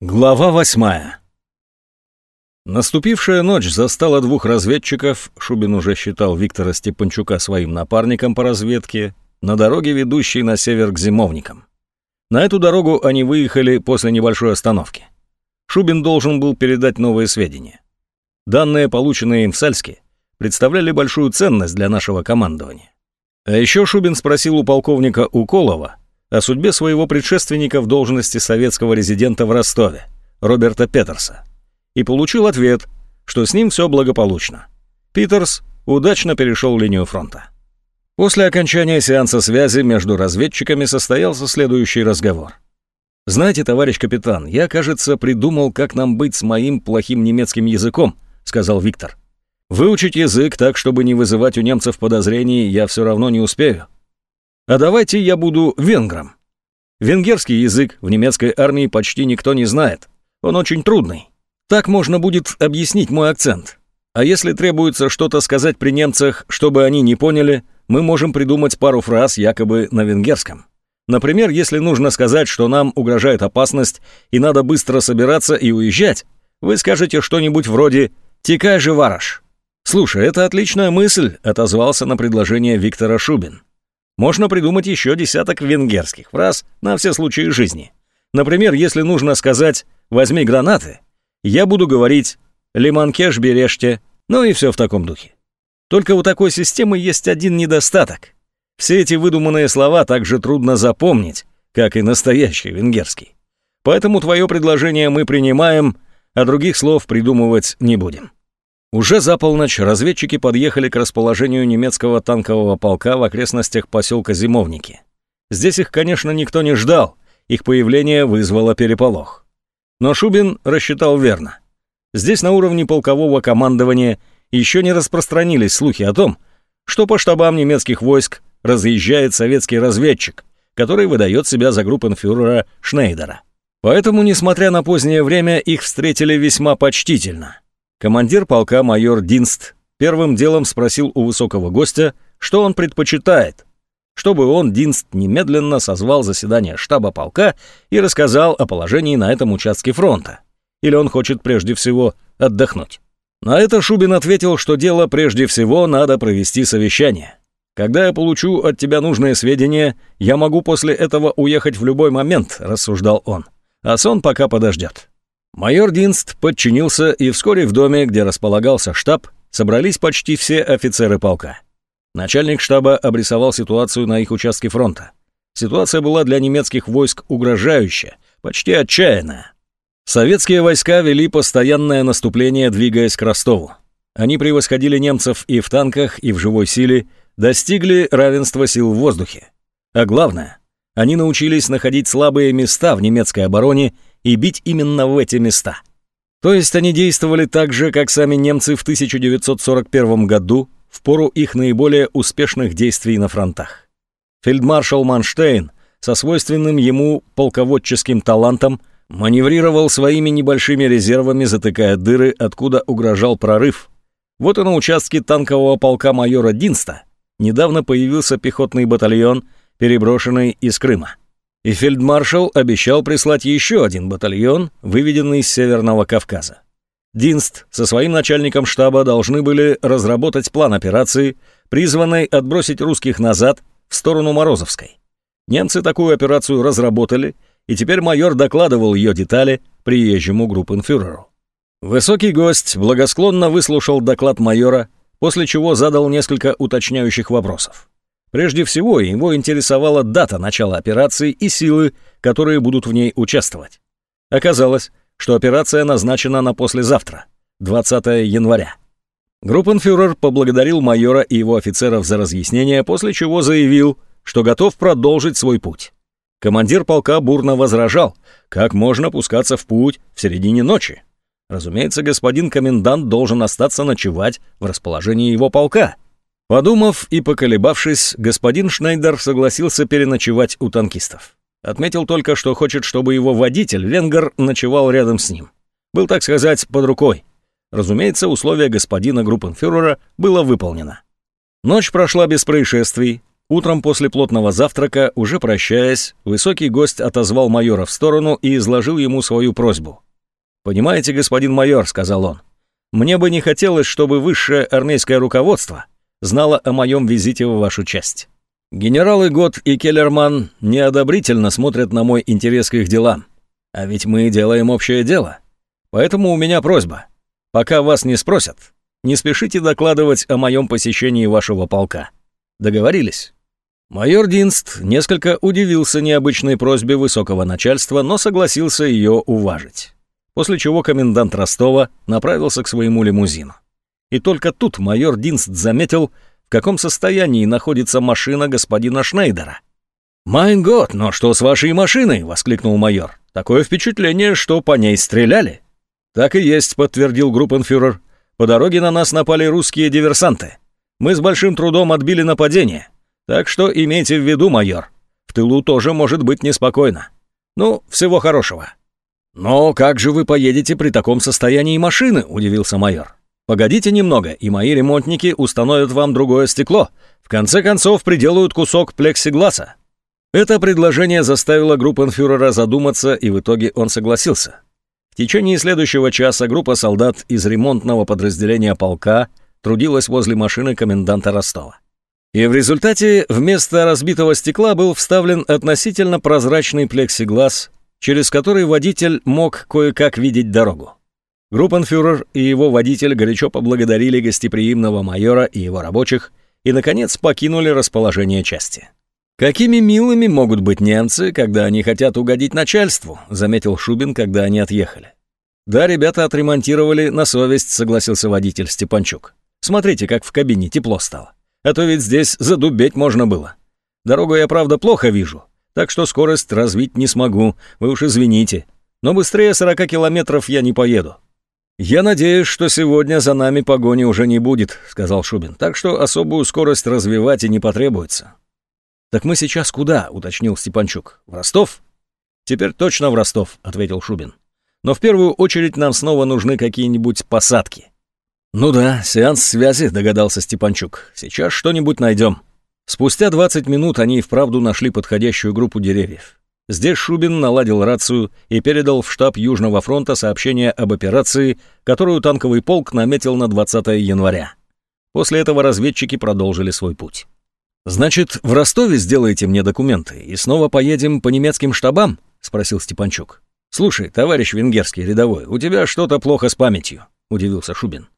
Глава восьмая. Наступившая ночь застала двух разведчиков, Шубин уже считал Виктора Степанчука своим напарником по разведке, на дороге, ведущей на север к зимовникам. На эту дорогу они выехали после небольшой остановки. Шубин должен был передать новые сведения. Данные, полученные им в Сальске, представляли большую ценность для нашего командования. А еще Шубин спросил у полковника Уколова, о судьбе своего предшественника в должности советского резидента в Ростове, Роберта Петерса, и получил ответ, что с ним все благополучно. Питерс удачно перешел линию фронта. После окончания сеанса связи между разведчиками состоялся следующий разговор. «Знаете, товарищ капитан, я, кажется, придумал, как нам быть с моим плохим немецким языком», — сказал Виктор. «Выучить язык так, чтобы не вызывать у немцев подозрений, я все равно не успею. А давайте я буду венгром. Венгерский язык в немецкой армии почти никто не знает. Он очень трудный. Так можно будет объяснить мой акцент. А если требуется что-то сказать при немцах, чтобы они не поняли, мы можем придумать пару фраз якобы на венгерском. Например, если нужно сказать, что нам угрожает опасность и надо быстро собираться и уезжать, вы скажете что-нибудь вроде «Текай же, вараш». «Слушай, это отличная мысль», — отозвался на предложение Виктора Шубин. Можно придумать еще десяток венгерских фраз на все случаи жизни. Например, если нужно сказать «возьми гранаты», я буду говорить «лиманкеш бережьте», ну и все в таком духе. Только у такой системы есть один недостаток. Все эти выдуманные слова так же трудно запомнить, как и настоящий венгерский. Поэтому твое предложение мы принимаем, а других слов придумывать не будем. Уже за полночь разведчики подъехали к расположению немецкого танкового полка в окрестностях поселка Зимовники. Здесь их, конечно, никто не ждал, их появление вызвало переполох. Но Шубин рассчитал верно. Здесь на уровне полкового командования еще не распространились слухи о том, что по штабам немецких войск разъезжает советский разведчик, который выдает себя за группенфюрера Шнейдера. Поэтому, несмотря на позднее время, их встретили весьма почтительно – Командир полка майор Динст первым делом спросил у высокого гостя, что он предпочитает, чтобы он, Динст, немедленно созвал заседание штаба полка и рассказал о положении на этом участке фронта. Или он хочет прежде всего отдохнуть. На это Шубин ответил, что дело прежде всего надо провести совещание. Когда я получу от тебя нужные сведения, я могу после этого уехать в любой момент, рассуждал он. А сон пока подождет. Майор Динст подчинился, и вскоре в доме, где располагался штаб, собрались почти все офицеры полка. Начальник штаба обрисовал ситуацию на их участке фронта. Ситуация была для немецких войск угрожающая, почти отчаянная. Советские войска вели постоянное наступление, двигаясь к Ростову. Они превосходили немцев и в танках, и в живой силе, достигли равенства сил в воздухе. А главное, они научились находить слабые места в немецкой обороне и бить именно в эти места. То есть они действовали так же, как сами немцы в 1941 году, в пору их наиболее успешных действий на фронтах. Фельдмаршал Манштейн со свойственным ему полководческим талантом маневрировал своими небольшими резервами, затыкая дыры, откуда угрожал прорыв. Вот и на участке танкового полка майора Динста недавно появился пехотный батальон, переброшенный из Крыма и фельдмаршал обещал прислать еще один батальон, выведенный с Северного Кавказа. Динст со своим начальником штаба должны были разработать план операции, призванной отбросить русских назад в сторону Морозовской. Немцы такую операцию разработали, и теперь майор докладывал ее детали приезжему группенфюреру. Высокий гость благосклонно выслушал доклад майора, после чего задал несколько уточняющих вопросов. Прежде всего, его интересовала дата начала операции и силы, которые будут в ней участвовать. Оказалось, что операция назначена на послезавтра, 20 января. Группенфюрер поблагодарил майора и его офицеров за разъяснение, после чего заявил, что готов продолжить свой путь. Командир полка бурно возражал, как можно пускаться в путь в середине ночи. Разумеется, господин комендант должен остаться ночевать в расположении его полка — Подумав и поколебавшись, господин Шнайдер согласился переночевать у танкистов. Отметил только, что хочет, чтобы его водитель, венгер, ночевал рядом с ним. Был, так сказать, под рукой. Разумеется, условие господина группенфюрера было выполнено. Ночь прошла без происшествий. Утром после плотного завтрака, уже прощаясь, высокий гость отозвал майора в сторону и изложил ему свою просьбу. «Понимаете, господин майор», — сказал он, — «мне бы не хотелось, чтобы высшее армейское руководство знало о моем визите в вашу часть. Генералы Гот и Келлерман неодобрительно смотрят на мой интерес к их делам. А ведь мы делаем общее дело. Поэтому у меня просьба. Пока вас не спросят, не спешите докладывать о моем посещении вашего полка. Договорились?» Майор Динст несколько удивился необычной просьбе высокого начальства, но согласился ее уважить. После чего комендант Ростова направился к своему лимузину. И только тут майор Динст заметил, в каком состоянии находится машина господина Шнейдера. «Майн год, но что с вашей машиной?» — воскликнул майор. «Такое впечатление, что по ней стреляли». «Так и есть», — подтвердил группенфюрер. «По дороге на нас напали русские диверсанты. Мы с большим трудом отбили нападение. Так что имейте в виду, майор, в тылу тоже может быть неспокойно. Ну, всего хорошего». «Но как же вы поедете при таком состоянии машины?» – удивился майор. «Погодите немного, и мои ремонтники установят вам другое стекло. В конце концов, приделают кусок плексигласа». Это предложение заставило группенфюрера задуматься, и в итоге он согласился. В течение следующего часа группа солдат из ремонтного подразделения полка трудилась возле машины коменданта Ростова. И в результате вместо разбитого стекла был вставлен относительно прозрачный плексиглаз, через который водитель мог кое-как видеть дорогу. Группенфюрер и его водитель горячо поблагодарили гостеприимного майора и его рабочих и, наконец, покинули расположение части. «Какими милыми могут быть немцы, когда они хотят угодить начальству», заметил Шубин, когда они отъехали. «Да, ребята отремонтировали на совесть», согласился водитель Степанчук. «Смотрите, как в кабине тепло стало» а то ведь здесь задубеть можно было. Дорогу я, правда, плохо вижу, так что скорость развить не смогу, вы уж извините. Но быстрее 40 километров я не поеду». «Я надеюсь, что сегодня за нами погони уже не будет», — сказал Шубин, «так что особую скорость развивать и не потребуется». «Так мы сейчас куда?» — уточнил Степанчук. «В Ростов?» «Теперь точно в Ростов», — ответил Шубин. «Но в первую очередь нам снова нужны какие-нибудь посадки». «Ну да, сеанс связи», — догадался Степанчук. «Сейчас что-нибудь найдем». Спустя 20 минут они и вправду нашли подходящую группу деревьев. Здесь Шубин наладил рацию и передал в штаб Южного фронта сообщение об операции, которую танковый полк наметил на 20 января. После этого разведчики продолжили свой путь. «Значит, в Ростове сделаете мне документы и снова поедем по немецким штабам?» — спросил Степанчук. «Слушай, товарищ венгерский рядовой, у тебя что-то плохо с памятью», — удивился Шубин.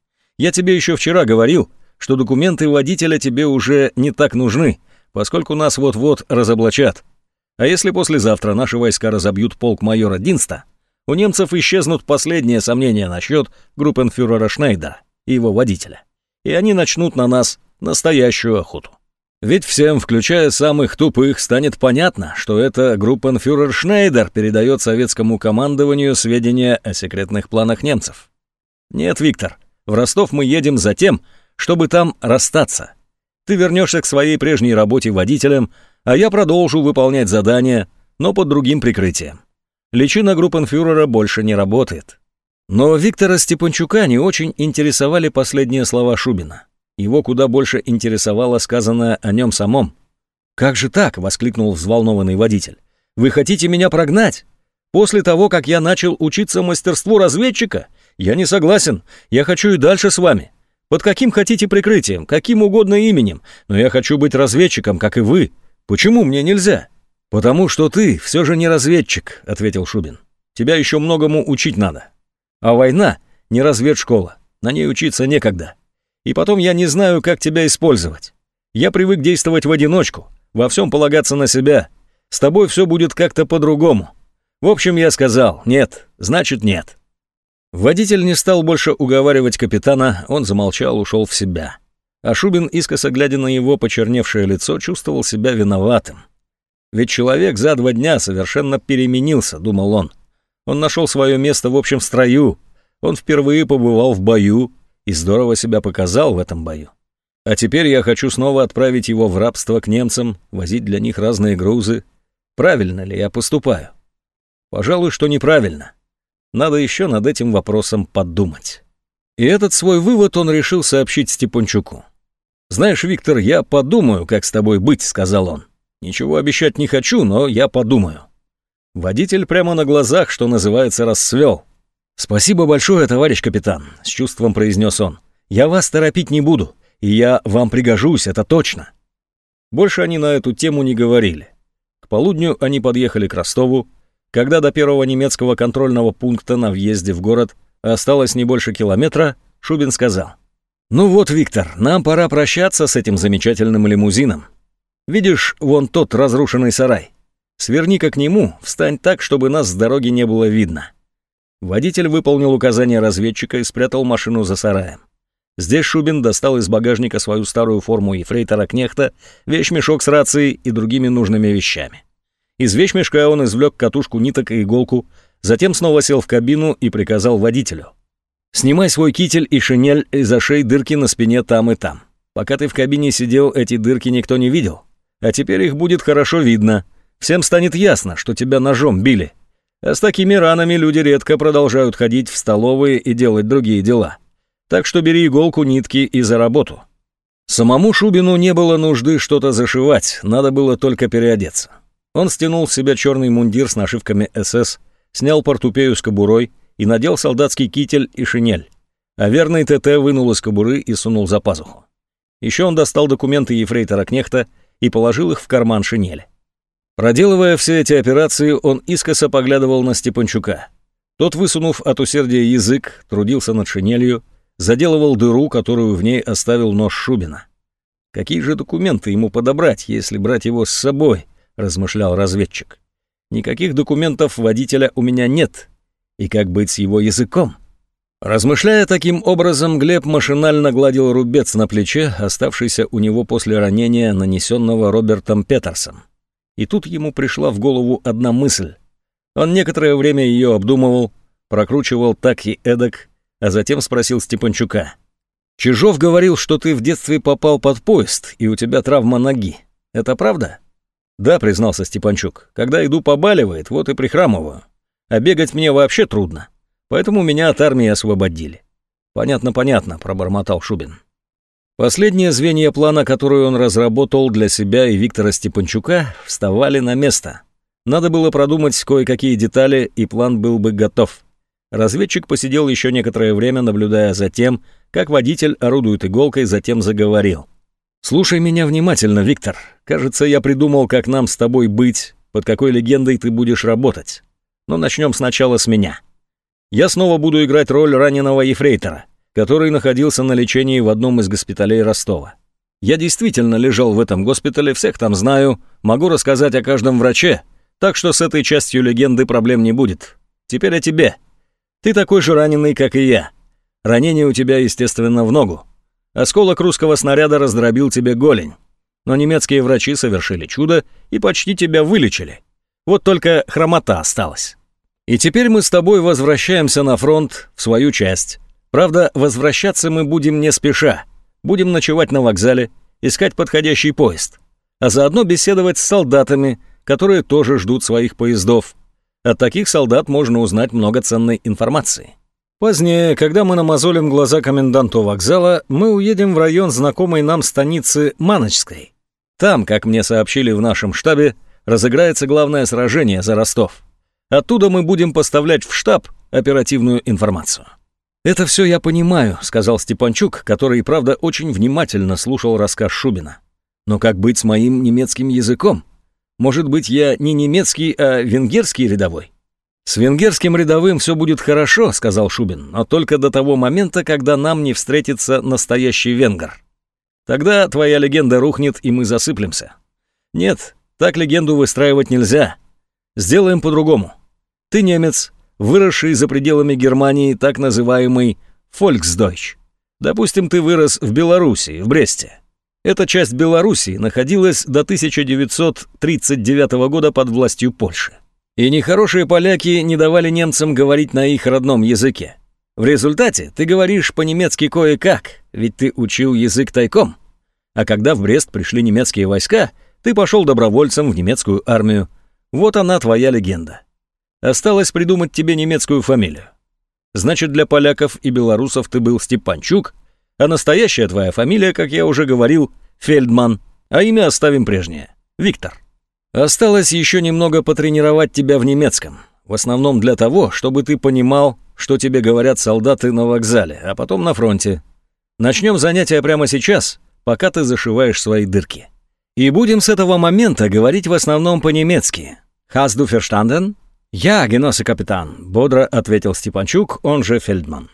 Я тебе еще вчера говорил, что документы водителя тебе уже не так нужны, поскольку нас вот-вот разоблачат. А если послезавтра наши войска разобьют полк майора Динста, у немцев исчезнут последние сомнения насчет группенфюрера Шнейдера и его водителя. И они начнут на нас настоящую охоту. Ведь всем, включая самых тупых, станет понятно, что это группенфюрер Шнейдер передает советскому командованию сведения о секретных планах немцев. Нет, Виктор, в Ростов мы едем за тем, чтобы там расстаться. Ты вернешься к своей прежней работе водителем, а я продолжу выполнять задания, но под другим прикрытием. Личина группенфюрера больше не работает. Но Виктора Степанчука не очень интересовали последние слова Шубина. Его куда больше интересовало сказанное о нем самом. «Как же так?» — воскликнул взволнованный водитель. «Вы хотите меня прогнать? После того, как я начал учиться мастерству разведчика? «Я не согласен. Я хочу и дальше с вами. Под каким хотите прикрытием, каким угодно именем, но я хочу быть разведчиком, как и вы. Почему мне нельзя?» «Потому что ты все же не разведчик», — ответил Шубин. «Тебя еще многому учить надо. А война — не разведшкола, на ней учиться некогда. И потом я не знаю, как тебя использовать. Я привык действовать в одиночку, во всем полагаться на себя. С тобой все будет как-то по-другому. В общем, я сказал «нет», значит «нет». Водитель не стал больше уговаривать капитана, он замолчал, ушел в себя. А Шубин, искоса глядя на его почерневшее лицо, чувствовал себя виноватым. Ведь человек за два дня совершенно переменился, думал он. Он нашел свое место в общем строю, он впервые побывал в бою и здорово себя показал в этом бою. А теперь я хочу снова отправить его в рабство к немцам, возить для них разные грузы. Правильно ли я поступаю? Пожалуй, что неправильно. Надо еще над этим вопросом подумать. И этот свой вывод он решил сообщить Степанчуку. «Знаешь, Виктор, я подумаю, как с тобой быть», — сказал он. «Ничего обещать не хочу, но я подумаю». Водитель прямо на глазах, что называется, расцвел. «Спасибо большое, товарищ капитан», — с чувством произнес он. «Я вас торопить не буду, и я вам пригожусь, это точно». Больше они на эту тему не говорили. К полудню они подъехали к Ростову. Когда до первого немецкого контрольного пункта на въезде в город осталось не больше километра, Шубин сказал. «Ну вот, Виктор, нам пора прощаться с этим замечательным лимузином. Видишь, вон тот разрушенный сарай. Сверни-ка к нему, встань так, чтобы нас с дороги не было видно». Водитель выполнил указание разведчика и спрятал машину за сараем. Здесь Шубин достал из багажника свою старую форму ефрейтора Кнехта, вещмешок с рацией и другими нужными вещами. Из вещмешка он извлек катушку ниток и иголку, затем снова сел в кабину и приказал водителю. Снимай свой китель и шинель и зашей дырки на спине там и там. Пока ты в кабине сидел, эти дырки никто не видел. А теперь их будет хорошо видно. Всем станет ясно, что тебя ножом били. А с такими ранами люди редко продолжают ходить в столовые и делать другие дела. Так что бери иголку, нитки и за работу. Самому Шубину не было нужды что-то зашивать, надо было только переодеться. Он стянул с себя черный мундир с нашивками СС, снял портупею с кобурой, и надел солдатский китель и шинель. А верный ТТ вынул из кобуры и сунул за пазуху. Еще он достал документы ефрейтора Кнехта и положил их в карман шинели. Проделывая все эти операции, он искоса поглядывал на Степанчука. Тот, высунув от усердия язык, трудился над шинелью, заделывал дыру, которую в ней оставил нож Шубина. «Какие же документы ему подобрать, если брать его с собой?» – размышлял разведчик. «Никаких документов водителя у меня нет, и как быть с его языком? Размышляя таким образом, Глеб машинально гладил рубец на плече, оставшийся у него после ранения, нанесенного Робертом Петерсом. И тут ему пришла в голову одна мысль. Он некоторое время ее обдумывал, прокручивал так и эдак, а затем спросил Степанчука. «Чижов говорил, что ты в детстве попал под поезд, и у тебя травма ноги. Это правда?» «Да», — признался Степанчук. «Когда иду побаливает, вот и прихрамываю а бегать мне вообще трудно. Поэтому меня от армии освободили. Понятно, понятно, пробормотал Шубин. Последние звенья плана, которые он разработал для себя и Виктора Степанчука, вставали на место. Надо было продумать кое-какие детали, и план был бы готов. Разведчик посидел еще некоторое время, наблюдая за тем, как водитель орудует иголкой, затем заговорил. «Слушай меня внимательно, Виктор. Кажется, я придумал, как нам с тобой быть, под какой легендой ты будешь работать. Но начнем сначала с меня. Я снова буду играть роль раненого ефрейтора, который находился на лечении в одном из госпиталей Ростова. Я действительно лежал в этом госпитале, всех там знаю, могу рассказать о каждом враче, так что с этой частью легенды проблем не будет. Теперь о тебе. Ты такой же раненый, как и я. Ранение у тебя, естественно, в ногу. Осколок русского снаряда раздробил тебе голень. Но немецкие врачи совершили чудо и почти тебя вылечили. Вот только хромота осталась. И теперь мы с тобой возвращаемся на фронт, в свою часть. Правда, возвращаться мы будем не спеша. Будем ночевать на вокзале, искать подходящий поезд. А заодно беседовать с солдатами, которые тоже ждут своих поездов. От таких солдат можно узнать много ценной информации. Позднее, когда мы намазолим глаза коменданту вокзала, мы уедем в район знакомой нам станицы Маночской. Там, как мне сообщили в нашем штабе, разыграется главное сражение за Ростов. Оттуда мы будем поставлять в штаб оперативную информацию. «Это все я понимаю», — сказал Степанчук, который, правда, очень внимательно слушал рассказ Шубина. «Но как быть с моим немецким языком? Может быть, я не немецкий, а венгерский рядовой?» «С венгерским рядовым все будет хорошо», — сказал Шубин, «но только до того момента, когда нам не встретится настоящий венгер. Тогда твоя легенда рухнет, и мы засыплемся. Нет, так легенду выстраивать нельзя. Сделаем по-другому. Ты немец, выросший за пределами Германии, так называемый «Фольксдойч». Допустим, ты вырос в Белоруссии, в Бресте. Эта часть Белоруссии находилась до 1939 года под властью Польши. И нехорошие поляки не давали немцам говорить на их родном языке. В результате ты говоришь по-немецки кое-как, ведь ты учил язык тайком. А когда в Брест пришли немецкие войска, ты пошел добровольцем в немецкую армию. Вот она твоя легенда. Осталось придумать тебе немецкую фамилию. Значит, для поляков и белорусов ты был Степанчук, А настоящая твоя фамилия, как я уже говорил, Фельдман, а имя оставим прежнее — Виктор. Осталось еще немного потренировать тебя в немецком, в основном для того, чтобы ты понимал, что тебе говорят солдаты на вокзале, а потом на фронте. Начнем занятия прямо сейчас, пока ты зашиваешь свои дырки. И будем с этого момента говорить в основном по-немецки. «Hast du verstanden?» «Я, геноссе капитан», — бодро ответил Степанчук, он же Фельдман.